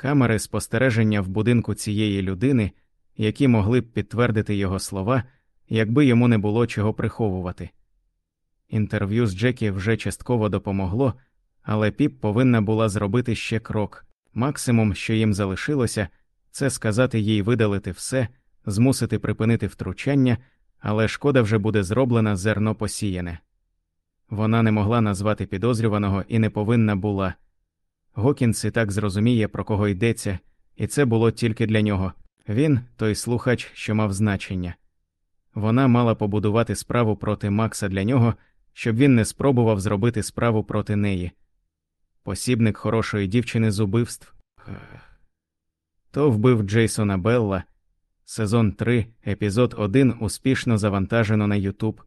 камери спостереження в будинку цієї людини, які могли б підтвердити його слова, якби йому не було чого приховувати. Інтерв'ю з Джекі вже частково допомогло, але піп повинна була зробити ще крок. Максимум, що їм залишилося, це сказати їй видалити все, змусити припинити втручання, але шкода вже буде зроблена зерно посіяне. Вона не могла назвати підозрюваного і не повинна була. Гокінс і так зрозуміє, про кого йдеться, і це було тільки для нього він той слухач, що мав значення. Вона мала побудувати справу проти Макса для нього, щоб він не спробував зробити справу проти неї. Посібник хорошої дівчини з убивств. То вбив Джейсона Белла. Сезон 3, епізод 1 успішно завантажено на Ютуб.